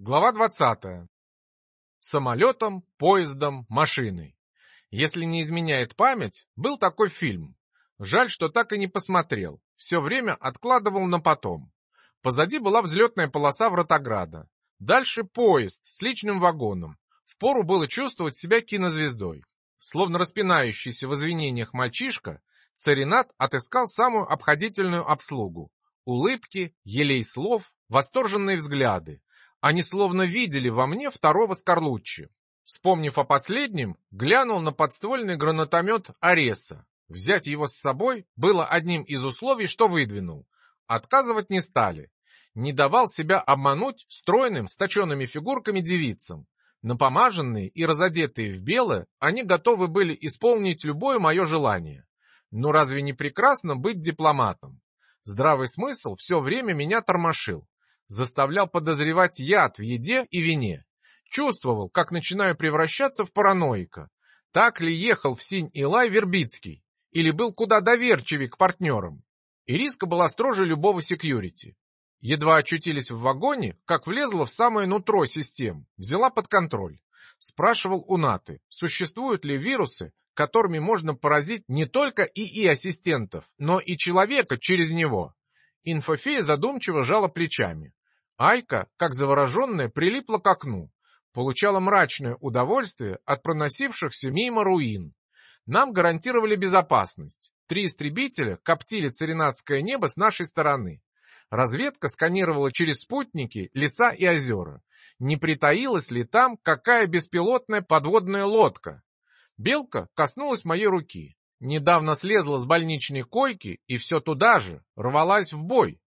Глава 20. Самолетом, поездом, машиной. Если не изменяет память, был такой фильм. Жаль, что так и не посмотрел. Все время откладывал на потом. Позади была взлетная полоса Вратограда. Дальше поезд с личным вагоном. Впору было чувствовать себя кинозвездой. Словно распинающийся в извинениях мальчишка, Царинат отыскал самую обходительную обслугу. Улыбки, елей слов, восторженные взгляды они словно видели во мне второго Скорлуччи. Вспомнив о последнем, глянул на подствольный гранатомет Ареса. Взять его с собой было одним из условий, что выдвинул. Отказывать не стали. Не давал себя обмануть стройным, с точенными фигурками девицам. Напомаженные и разодетые в белое, они готовы были исполнить любое мое желание. Но разве не прекрасно быть дипломатом? Здравый смысл все время меня тормошил заставлял подозревать яд в еде и вине. Чувствовал, как начинаю превращаться в параноика. Так ли ехал в Синь-Илай Вербицкий? Или был куда доверчивее к партнерам? Ириска была строже любого секьюрити. Едва очутились в вагоне, как влезла в самое нутро систем, взяла под контроль. Спрашивал у Наты, существуют ли вирусы, которыми можно поразить не только ИИ-ассистентов, но и человека через него. Инфофея задумчиво жала плечами. Айка, как завороженная, прилипла к окну, получала мрачное удовольствие от проносившихся мимо руин. Нам гарантировали безопасность. Три истребителя коптили царинатское небо с нашей стороны. Разведка сканировала через спутники леса и озера. Не притаилась ли там какая беспилотная подводная лодка? Белка коснулась моей руки. Недавно слезла с больничной койки и все туда же, рвалась в бой.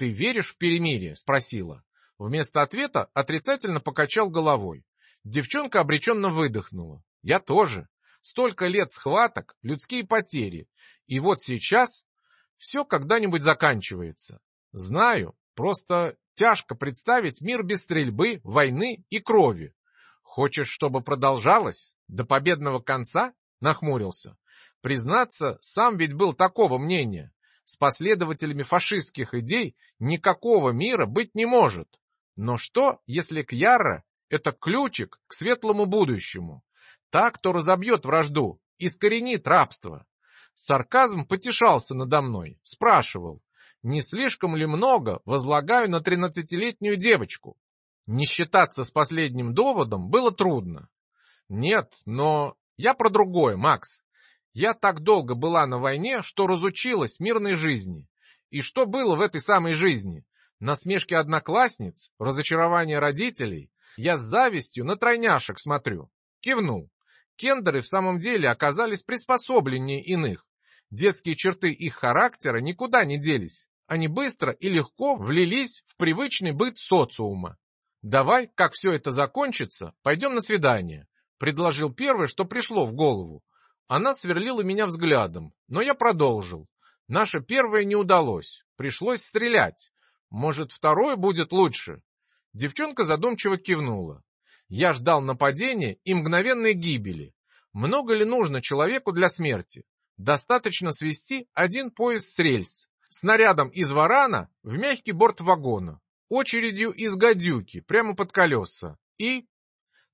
«Ты веришь в перемирие?» — спросила. Вместо ответа отрицательно покачал головой. Девчонка обреченно выдохнула. «Я тоже. Столько лет схваток, людские потери. И вот сейчас все когда-нибудь заканчивается. Знаю, просто тяжко представить мир без стрельбы, войны и крови. Хочешь, чтобы продолжалось? До победного конца?» — нахмурился. Признаться, сам ведь был такого мнения. С последователями фашистских идей никакого мира быть не может. Но что, если Кьяра — это ключик к светлому будущему? Так, кто разобьет вражду, искоренит рабство. Сарказм потешался надо мной, спрашивал, не слишком ли много возлагаю на тринадцатилетнюю девочку? Не считаться с последним доводом было трудно. Нет, но я про другое, Макс. Я так долго была на войне, что разучилась мирной жизни. И что было в этой самой жизни? Насмешки одноклассниц, разочарование родителей. Я с завистью на тройняшек смотрю. Кивнул. Кендеры в самом деле оказались приспособленнее иных. Детские черты их характера никуда не делись. Они быстро и легко влились в привычный быт социума. «Давай, как все это закончится, пойдем на свидание», — предложил первое, что пришло в голову. Она сверлила меня взглядом, но я продолжил. Наше первое не удалось, пришлось стрелять. Может, второе будет лучше? Девчонка задумчиво кивнула. Я ждал нападения и мгновенной гибели. Много ли нужно человеку для смерти? Достаточно свести один поезд с рельс, снарядом из варана в мягкий борт вагона, очередью из гадюки прямо под колеса. И...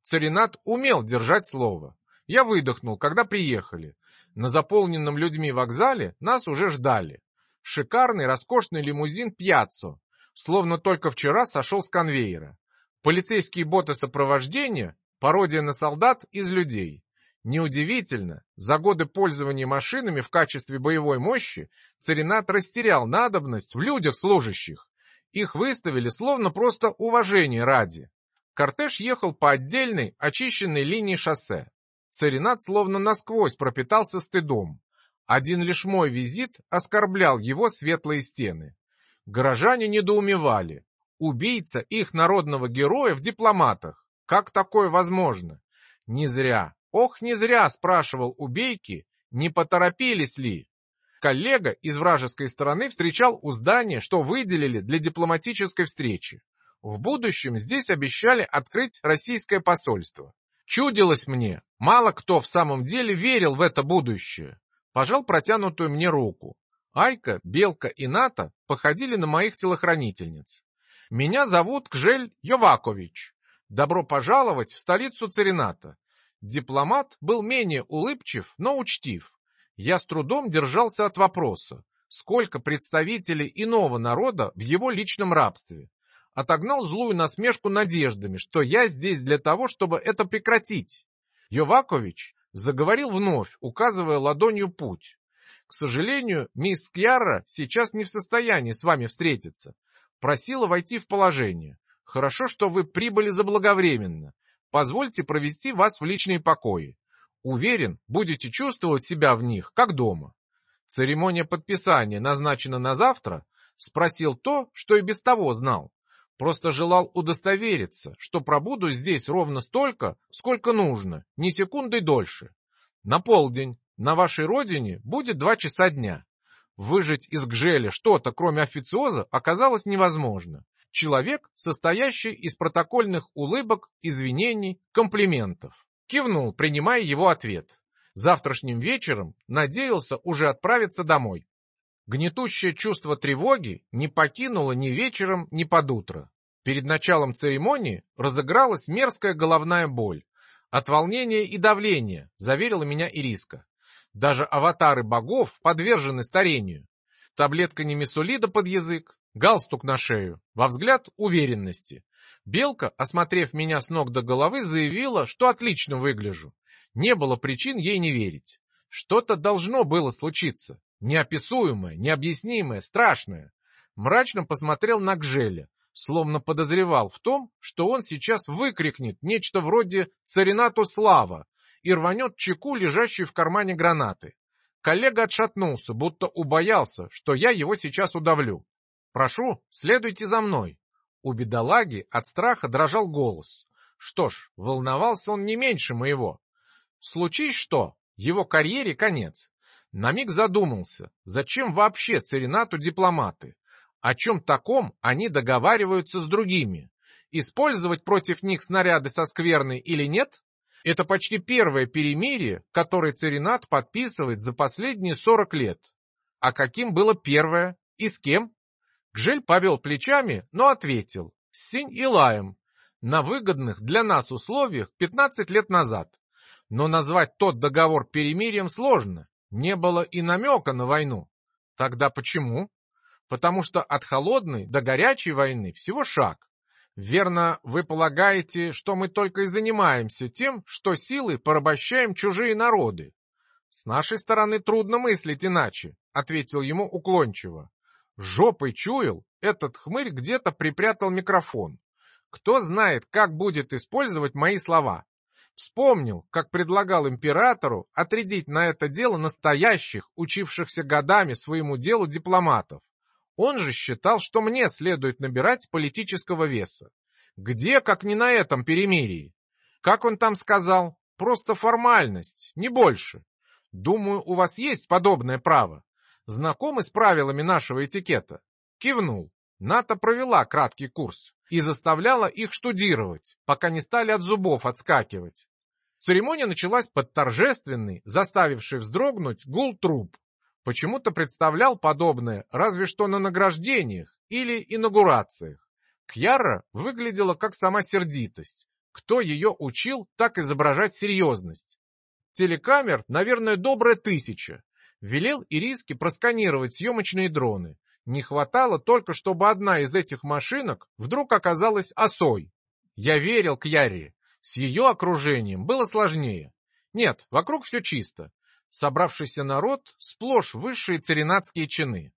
Царинат умел держать слово. Я выдохнул, когда приехали. На заполненном людьми вокзале нас уже ждали. Шикарный, роскошный лимузин «Пьяццо», словно только вчера сошел с конвейера. Полицейские боты сопровождения – пародия на солдат из людей. Неудивительно, за годы пользования машинами в качестве боевой мощи Царинат растерял надобность в людях служащих. Их выставили словно просто уважение ради. Кортеж ехал по отдельной, очищенной линии шоссе. Царинат словно насквозь пропитался стыдом. Один лишь мой визит оскорблял его светлые стены. Горожане недоумевали. Убийца их народного героя в дипломатах. Как такое возможно? Не зря. Ох, не зря, спрашивал убейки, не поторопились ли. Коллега из вражеской стороны встречал у здания, что выделили для дипломатической встречи. В будущем здесь обещали открыть российское посольство. Чудилось мне, мало кто в самом деле верил в это будущее. Пожал протянутую мне руку. Айка, Белка и Ната походили на моих телохранительниц. Меня зовут Кжель Йовакович. Добро пожаловать в столицу Церината. Дипломат был менее улыбчив, но учтив. Я с трудом держался от вопроса, сколько представителей иного народа в его личном рабстве. Отогнал злую насмешку надеждами, что я здесь для того, чтобы это прекратить. Йовакович заговорил вновь, указывая ладонью путь. К сожалению, мисс Кьяра сейчас не в состоянии с вами встретиться. Просила войти в положение. Хорошо, что вы прибыли заблаговременно. Позвольте провести вас в личные покои. Уверен, будете чувствовать себя в них, как дома. Церемония подписания назначена на завтра? Спросил то, что и без того знал. Просто желал удостовериться, что пробуду здесь ровно столько, сколько нужно, ни секунды дольше. На полдень. На вашей родине будет два часа дня. Выжить из Гжеля что-то, кроме официоза, оказалось невозможно. Человек, состоящий из протокольных улыбок, извинений, комплиментов. Кивнул, принимая его ответ. Завтрашним вечером надеялся уже отправиться домой. Гнетущее чувство тревоги не покинуло ни вечером, ни под утро. Перед началом церемонии разыгралась мерзкая головная боль. От волнения и давления, заверила меня Ириска. Даже аватары богов подвержены старению. Таблетка немесулида под язык, галстук на шею, во взгляд уверенности. Белка, осмотрев меня с ног до головы, заявила, что отлично выгляжу. Не было причин ей не верить. Что-то должно было случиться. Неописуемое, необъяснимое, страшное. Мрачно посмотрел на Гжеля, словно подозревал в том, что он сейчас выкрикнет нечто вроде «Царинату слава!» и рванет чеку, лежащую в кармане гранаты. Коллега отшатнулся, будто убоялся, что я его сейчас удавлю. «Прошу, следуйте за мной». У бедолаги от страха дрожал голос. Что ж, волновался он не меньше моего. Случись что, его карьере конец. На миг задумался, зачем вообще Церинату дипломаты? О чем таком они договариваются с другими? Использовать против них снаряды со скверной или нет? Это почти первое перемирие, которое Церинат подписывает за последние 40 лет. А каким было первое? И с кем? Гжель повел плечами, но ответил. С Синь и Лаем. На выгодных для нас условиях 15 лет назад. Но назвать тот договор перемирием сложно. Не было и намека на войну. Тогда почему? Потому что от холодной до горячей войны всего шаг. Верно, вы полагаете, что мы только и занимаемся тем, что силой порабощаем чужие народы. С нашей стороны трудно мыслить иначе, ответил ему уклончиво. Жопой чуял, этот хмырь где-то припрятал микрофон. Кто знает, как будет использовать мои слова. Вспомнил, как предлагал императору отрядить на это дело настоящих, учившихся годами своему делу дипломатов. Он же считал, что мне следует набирать политического веса. Где, как не на этом перемирии? Как он там сказал? Просто формальность, не больше. Думаю, у вас есть подобное право. Знакомы с правилами нашего этикета? Кивнул. НАТО провела краткий курс и заставляла их штудировать, пока не стали от зубов отскакивать. Церемония началась под торжественный, заставивший вздрогнуть гул труб. Почему-то представлял подобное разве что на награждениях или инаугурациях. Кьяра выглядела как сама сердитость. Кто ее учил так изображать серьезность? Телекамер, наверное, добрая тысяча. Велел Ириске просканировать съемочные дроны. Не хватало только, чтобы одна из этих машинок вдруг оказалась осой. Я верил Кьяре. С ее окружением было сложнее. Нет, вокруг все чисто. Собравшийся народ сплошь высшие царинатские чины.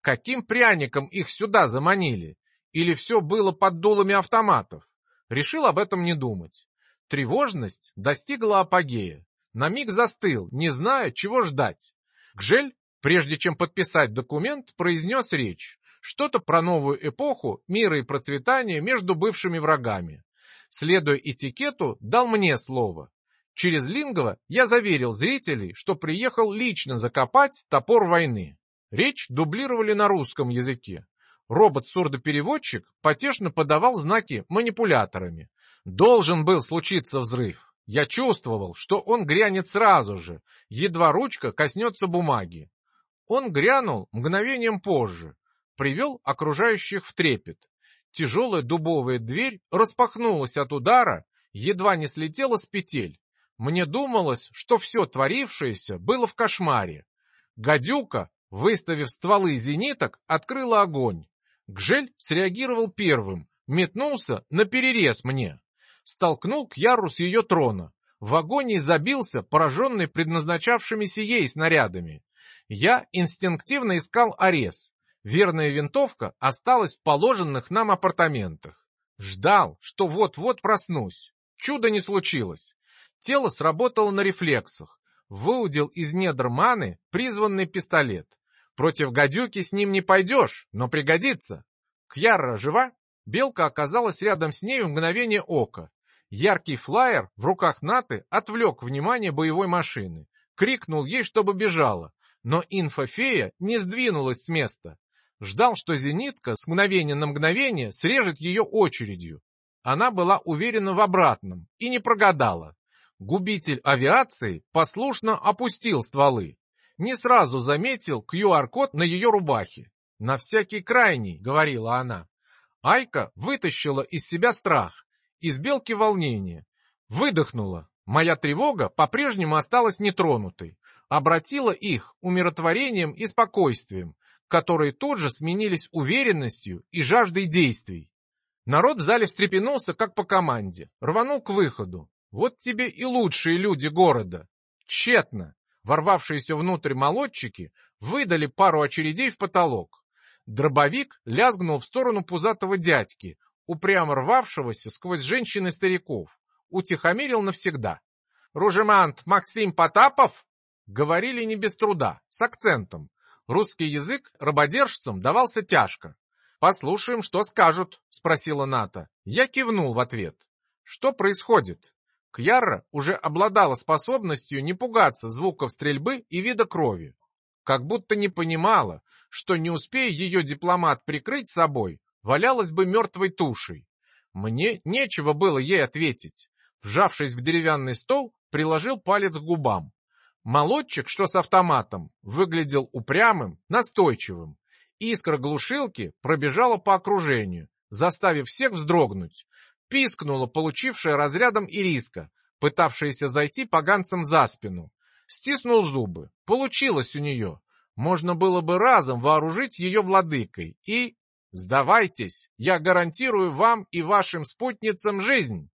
Каким пряником их сюда заманили? Или все было под дулами автоматов? Решил об этом не думать. Тревожность достигла апогея. На миг застыл, не зная, чего ждать. Гжель, прежде чем подписать документ, произнес речь. Что-то про новую эпоху мира и процветания между бывшими врагами. Следуя этикету, дал мне слово. Через Лингова я заверил зрителей, что приехал лично закопать топор войны. Речь дублировали на русском языке. Робот-сурдопереводчик потешно подавал знаки манипуляторами. Должен был случиться взрыв. Я чувствовал, что он грянет сразу же, едва ручка коснется бумаги. Он грянул мгновением позже, привел окружающих в трепет. Тяжелая дубовая дверь распахнулась от удара, едва не слетела с петель. Мне думалось, что все творившееся было в кошмаре. Гадюка, выставив стволы зениток, открыла огонь. Гжель среагировал первым, метнулся на перерез мне. Столкнул к яру с ее трона. В агонии забился, пораженный предназначавшимися ей снарядами. Я инстинктивно искал арес. Верная винтовка осталась в положенных нам апартаментах. Ждал, что вот-вот проснусь. Чудо не случилось. Тело сработало на рефлексах. Выудил из недр маны призванный пистолет. Против гадюки с ним не пойдешь, но пригодится. Кьяра жива? Белка оказалась рядом с ней в мгновение ока. Яркий флаер в руках Наты отвлек внимание боевой машины. Крикнул ей, чтобы бежала, но инфофея не сдвинулась с места. Ждал, что зенитка с мгновения на мгновение срежет ее очередью. Она была уверена в обратном и не прогадала. Губитель авиации послушно опустил стволы. Не сразу заметил QR-код на ее рубахе. «На всякий крайний», — говорила она. Айка вытащила из себя страх, из белки волнение. Выдохнула. Моя тревога по-прежнему осталась нетронутой. Обратила их умиротворением и спокойствием, которые тут же сменились уверенностью и жаждой действий. Народ в зале встрепенулся, как по команде, рванул к выходу. Вот тебе и лучшие люди города. Тщетно. Ворвавшиеся внутрь молодчики выдали пару очередей в потолок. Дробовик лязгнул в сторону пузатого дядьки, упрямо рвавшегося сквозь женщин и стариков. Утихомирил навсегда. «Ружемант Максим Потапов?» Говорили не без труда, с акцентом. Русский язык рабодержцам давался тяжко. «Послушаем, что скажут», — спросила Ната. Я кивнул в ответ. «Что происходит?» Кьяра уже обладала способностью не пугаться звуков стрельбы и вида крови. Как будто не понимала, что не успея ее дипломат прикрыть собой, валялась бы мертвой тушей. Мне нечего было ей ответить. Вжавшись в деревянный стол, приложил палец к губам. Молодчик, что с автоматом, выглядел упрямым, настойчивым. Искра глушилки пробежала по окружению, заставив всех вздрогнуть пискнула получившая разрядом ириска, пытавшаяся зайти поганцам за спину. Стиснул зубы. Получилось у нее. Можно было бы разом вооружить ее владыкой и... «Сдавайтесь, я гарантирую вам и вашим спутницам жизнь!»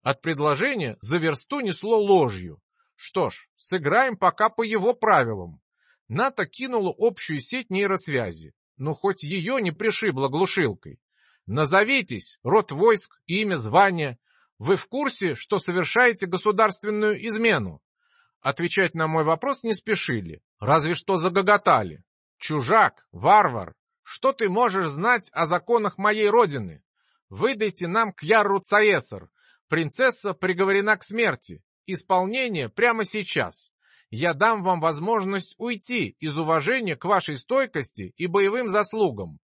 От предложения за версту несло ложью. Что ж, сыграем пока по его правилам. НАТО кинула общую сеть нейросвязи, но хоть ее не пришибло глушилкой. Назовитесь, род войск, имя, звание. Вы в курсе, что совершаете государственную измену? Отвечать на мой вопрос не спешили, разве что загоготали. Чужак, варвар, что ты можешь знать о законах моей родины? Выдайте нам Кьярру Цаесар. Принцесса приговорена к смерти. Исполнение прямо сейчас. Я дам вам возможность уйти из уважения к вашей стойкости и боевым заслугам.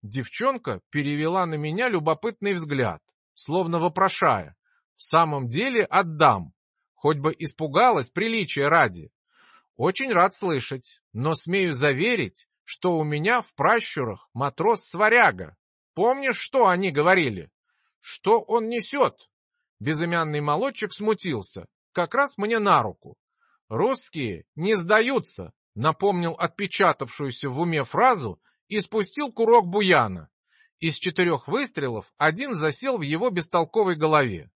Девчонка перевела на меня любопытный взгляд, словно вопрошая. В самом деле отдам, хоть бы испугалась приличия ради. Очень рад слышать, но смею заверить, что у меня в пращурах матрос-сваряга. Помнишь, что они говорили? Что он несет? Безымянный молодчик смутился, как раз мне на руку. Русские не сдаются, напомнил отпечатавшуюся в уме фразу и спустил курок буяна. Из четырех выстрелов один засел в его бестолковой голове.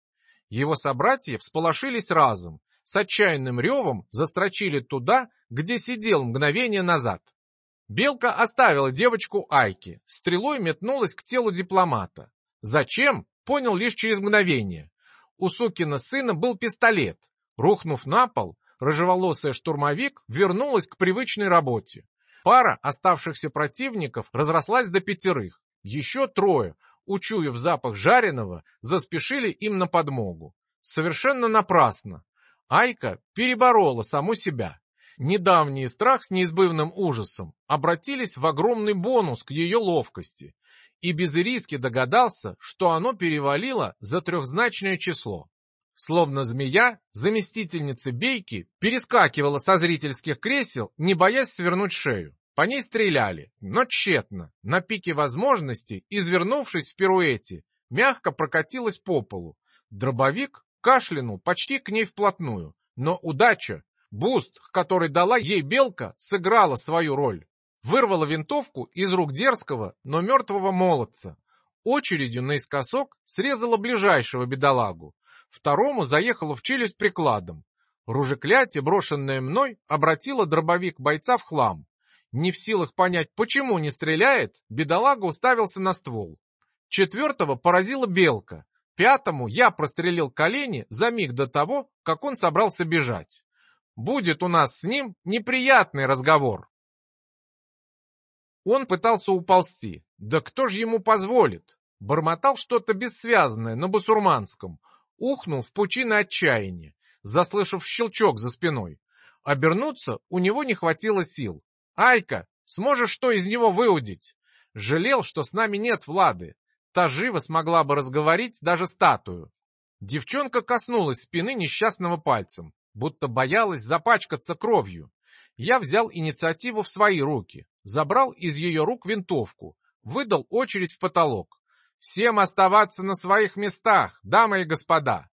Его собратья всполошились разом, с отчаянным ревом застрочили туда, где сидел мгновение назад. Белка оставила девочку Айки, стрелой метнулась к телу дипломата. Зачем? Понял лишь через мгновение. У сукина сына был пистолет. Рухнув на пол, рыжеволосая штурмовик вернулась к привычной работе. Пара оставшихся противников разрослась до пятерых. Еще трое, учуяв запах жареного, заспешили им на подмогу. Совершенно напрасно. Айка переборола саму себя. Недавний страх с неизбывным ужасом обратились в огромный бонус к ее ловкости, и без риски догадался, что оно перевалило за трехзначное число. Словно змея, заместительница Бейки перескакивала со зрительских кресел, не боясь свернуть шею. По ней стреляли, но тщетно. На пике возможностей, извернувшись в пируэте, мягко прокатилась по полу. Дробовик кашлянул почти к ней вплотную. Но удача, буст, который дала ей белка, сыграла свою роль. Вырвала винтовку из рук дерзкого, но мертвого молодца. Очередью наискосок срезала ближайшего бедолагу. Второму заехала в челюсть прикладом. Ружеклятие, брошенное мной, обратило дробовик бойца в хлам. Не в силах понять, почему не стреляет, бедолага уставился на ствол. Четвертого поразила белка. Пятому я прострелил колени за миг до того, как он собрался бежать. Будет у нас с ним неприятный разговор. Он пытался уползти. Да кто же ему позволит? Бормотал что-то бессвязное на басурманском. Ухнул в пучины отчаяния заслышав щелчок за спиной. Обернуться у него не хватило сил. «Айка, сможешь что из него выудить?» Жалел, что с нами нет Влады. Та живо смогла бы разговорить даже статую. Девчонка коснулась спины несчастного пальцем, будто боялась запачкаться кровью. Я взял инициативу в свои руки, забрал из ее рук винтовку, выдал очередь в потолок. «Всем оставаться на своих местах, дамы и господа!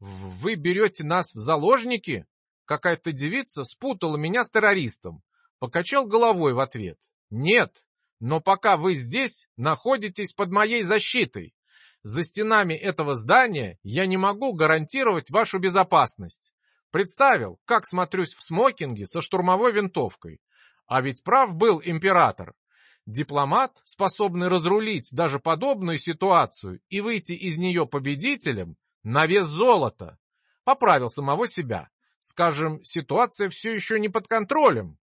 «Вы берете нас в заложники?» Какая-то девица спутала меня с террористом. Покачал головой в ответ. «Нет, но пока вы здесь, находитесь под моей защитой. За стенами этого здания я не могу гарантировать вашу безопасность. Представил, как смотрюсь в смокинге со штурмовой винтовкой. А ведь прав был император. Дипломат, способный разрулить даже подобную ситуацию и выйти из нее победителем, на вес золота. Поправил самого себя. Скажем, ситуация все еще не под контролем.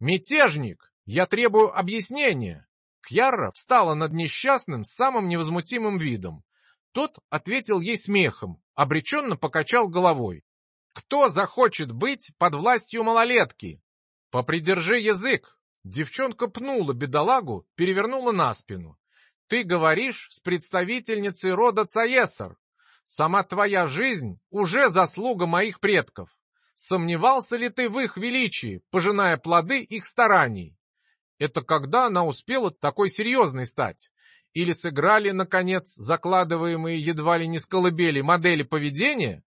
Мятежник, я требую объяснения. Кьяра встала над несчастным с самым невозмутимым видом. Тот ответил ей смехом, обреченно покачал головой. Кто захочет быть под властью малолетки? Попридержи язык. Девчонка пнула бедолагу, перевернула на спину. Ты говоришь с представительницей рода Цаесар. Сама твоя жизнь уже заслуга моих предков. Сомневался ли ты в их величии, пожиная плоды их стараний? Это когда она успела такой серьезной стать? Или сыграли, наконец, закладываемые едва ли не с колыбели модели поведения?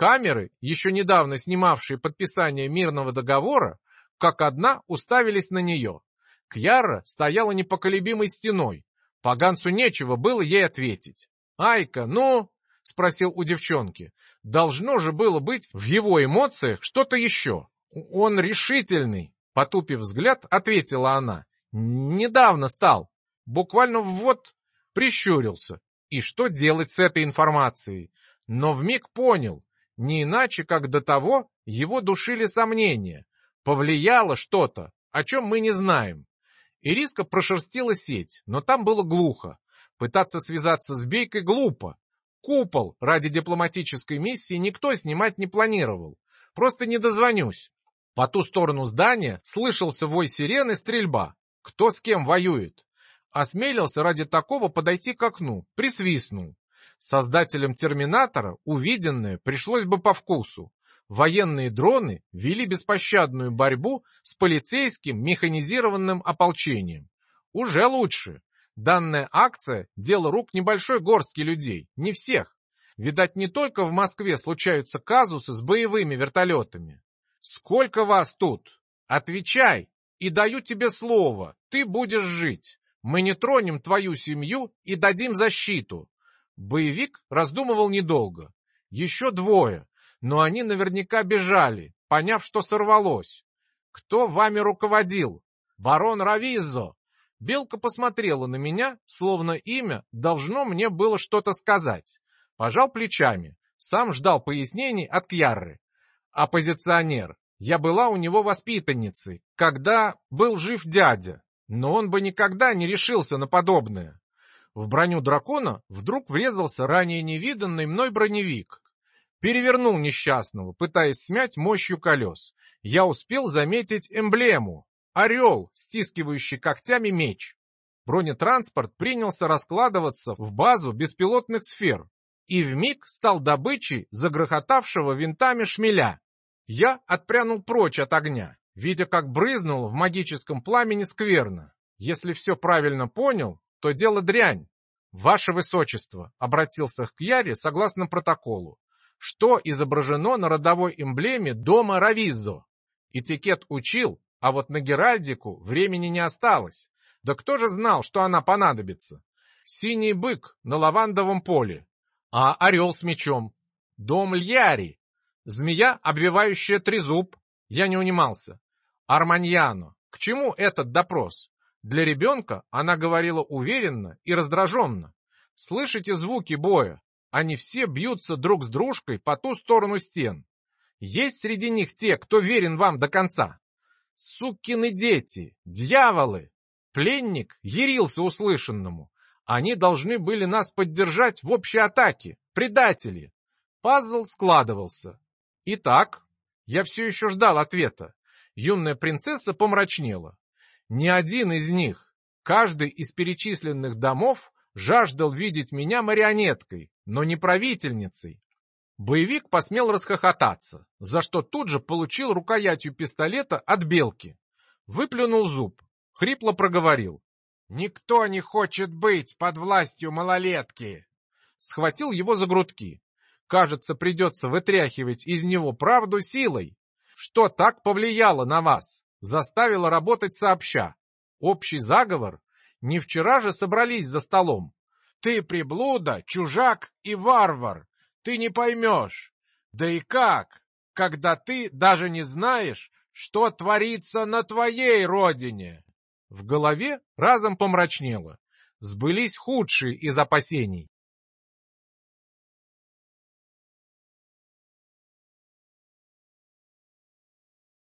Камеры, еще недавно снимавшие подписание мирного договора, как одна уставились на нее. Кьяра стояла непоколебимой стеной. Поганцу нечего было ей ответить. «Айка, ну...» — спросил у девчонки. Должно же было быть в его эмоциях что-то еще. Он решительный, потупив взгляд, ответила она. Недавно стал. Буквально вот прищурился. И что делать с этой информацией? Но вмиг понял, не иначе, как до того его душили сомнения. Повлияло что-то, о чем мы не знаем. Ириска прошерстила сеть, но там было глухо. Пытаться связаться с Бейкой глупо. Купол ради дипломатической миссии никто снимать не планировал. Просто не дозвонюсь. По ту сторону здания слышался вой сирены стрельба. Кто с кем воюет? Осмелился ради такого подойти к окну, присвистнул. Создателям «Терминатора» увиденное пришлось бы по вкусу. Военные дроны вели беспощадную борьбу с полицейским механизированным ополчением. Уже лучше. Данная акция – дело рук небольшой горстки людей, не всех. Видать, не только в Москве случаются казусы с боевыми вертолетами. Сколько вас тут? Отвечай, и даю тебе слово, ты будешь жить. Мы не тронем твою семью и дадим защиту. Боевик раздумывал недолго. Еще двое, но они наверняка бежали, поняв, что сорвалось. Кто вами руководил? Барон Равизо, Белка посмотрела на меня, словно имя должно мне было что-то сказать. Пожал плечами, сам ждал пояснений от Кьярры. Оппозиционер. Я была у него воспитанницей, когда был жив дядя, но он бы никогда не решился на подобное. В броню дракона вдруг врезался ранее невиданный мной броневик. Перевернул несчастного, пытаясь смять мощью колес. Я успел заметить эмблему, Орел, стискивающий когтями меч. Бронетранспорт принялся раскладываться в базу беспилотных сфер и вмиг стал добычей загрохотавшего винтами шмеля. Я отпрянул прочь от огня. видя, как брызнул в магическом пламени скверно. Если все правильно понял, то дело дрянь. «Ваше Высочество», — обратился к Яре согласно протоколу, что изображено на родовой эмблеме дома Равизо. Этикет учил, а вот на Геральдику времени не осталось. Да кто же знал, что она понадобится? Синий бык на лавандовом поле, а орел с мечом. Дом Льяри, змея, обвивающая трезуб. Я не унимался. Арманьяно, к чему этот допрос? Для ребенка она говорила уверенно и раздраженно. Слышите звуки боя? Они все бьются друг с дружкой по ту сторону стен. Есть среди них те, кто верен вам до конца. Сукины дети, дьяволы! Пленник ярился услышанному. Они должны были нас поддержать в общей атаке. Предатели! Пазл складывался. Итак, я все еще ждал ответа. Юная принцесса помрачнела. Ни один из них, каждый из перечисленных домов жаждал видеть меня марионеткой, но не правительницей. Боевик посмел расхохотаться, за что тут же получил рукоятью пистолета от белки. Выплюнул зуб, хрипло проговорил. «Никто не хочет быть под властью малолетки!» Схватил его за грудки. Кажется, придется вытряхивать из него правду силой. Что так повлияло на вас? Заставила работать сообща. Общий заговор? Не вчера же собрались за столом. Ты приблуда, чужак и варвар. Ты не поймешь. Да и как, когда ты даже не знаешь, что творится на твоей родине? В голове разом помрачнело. Сбылись худшие из опасений.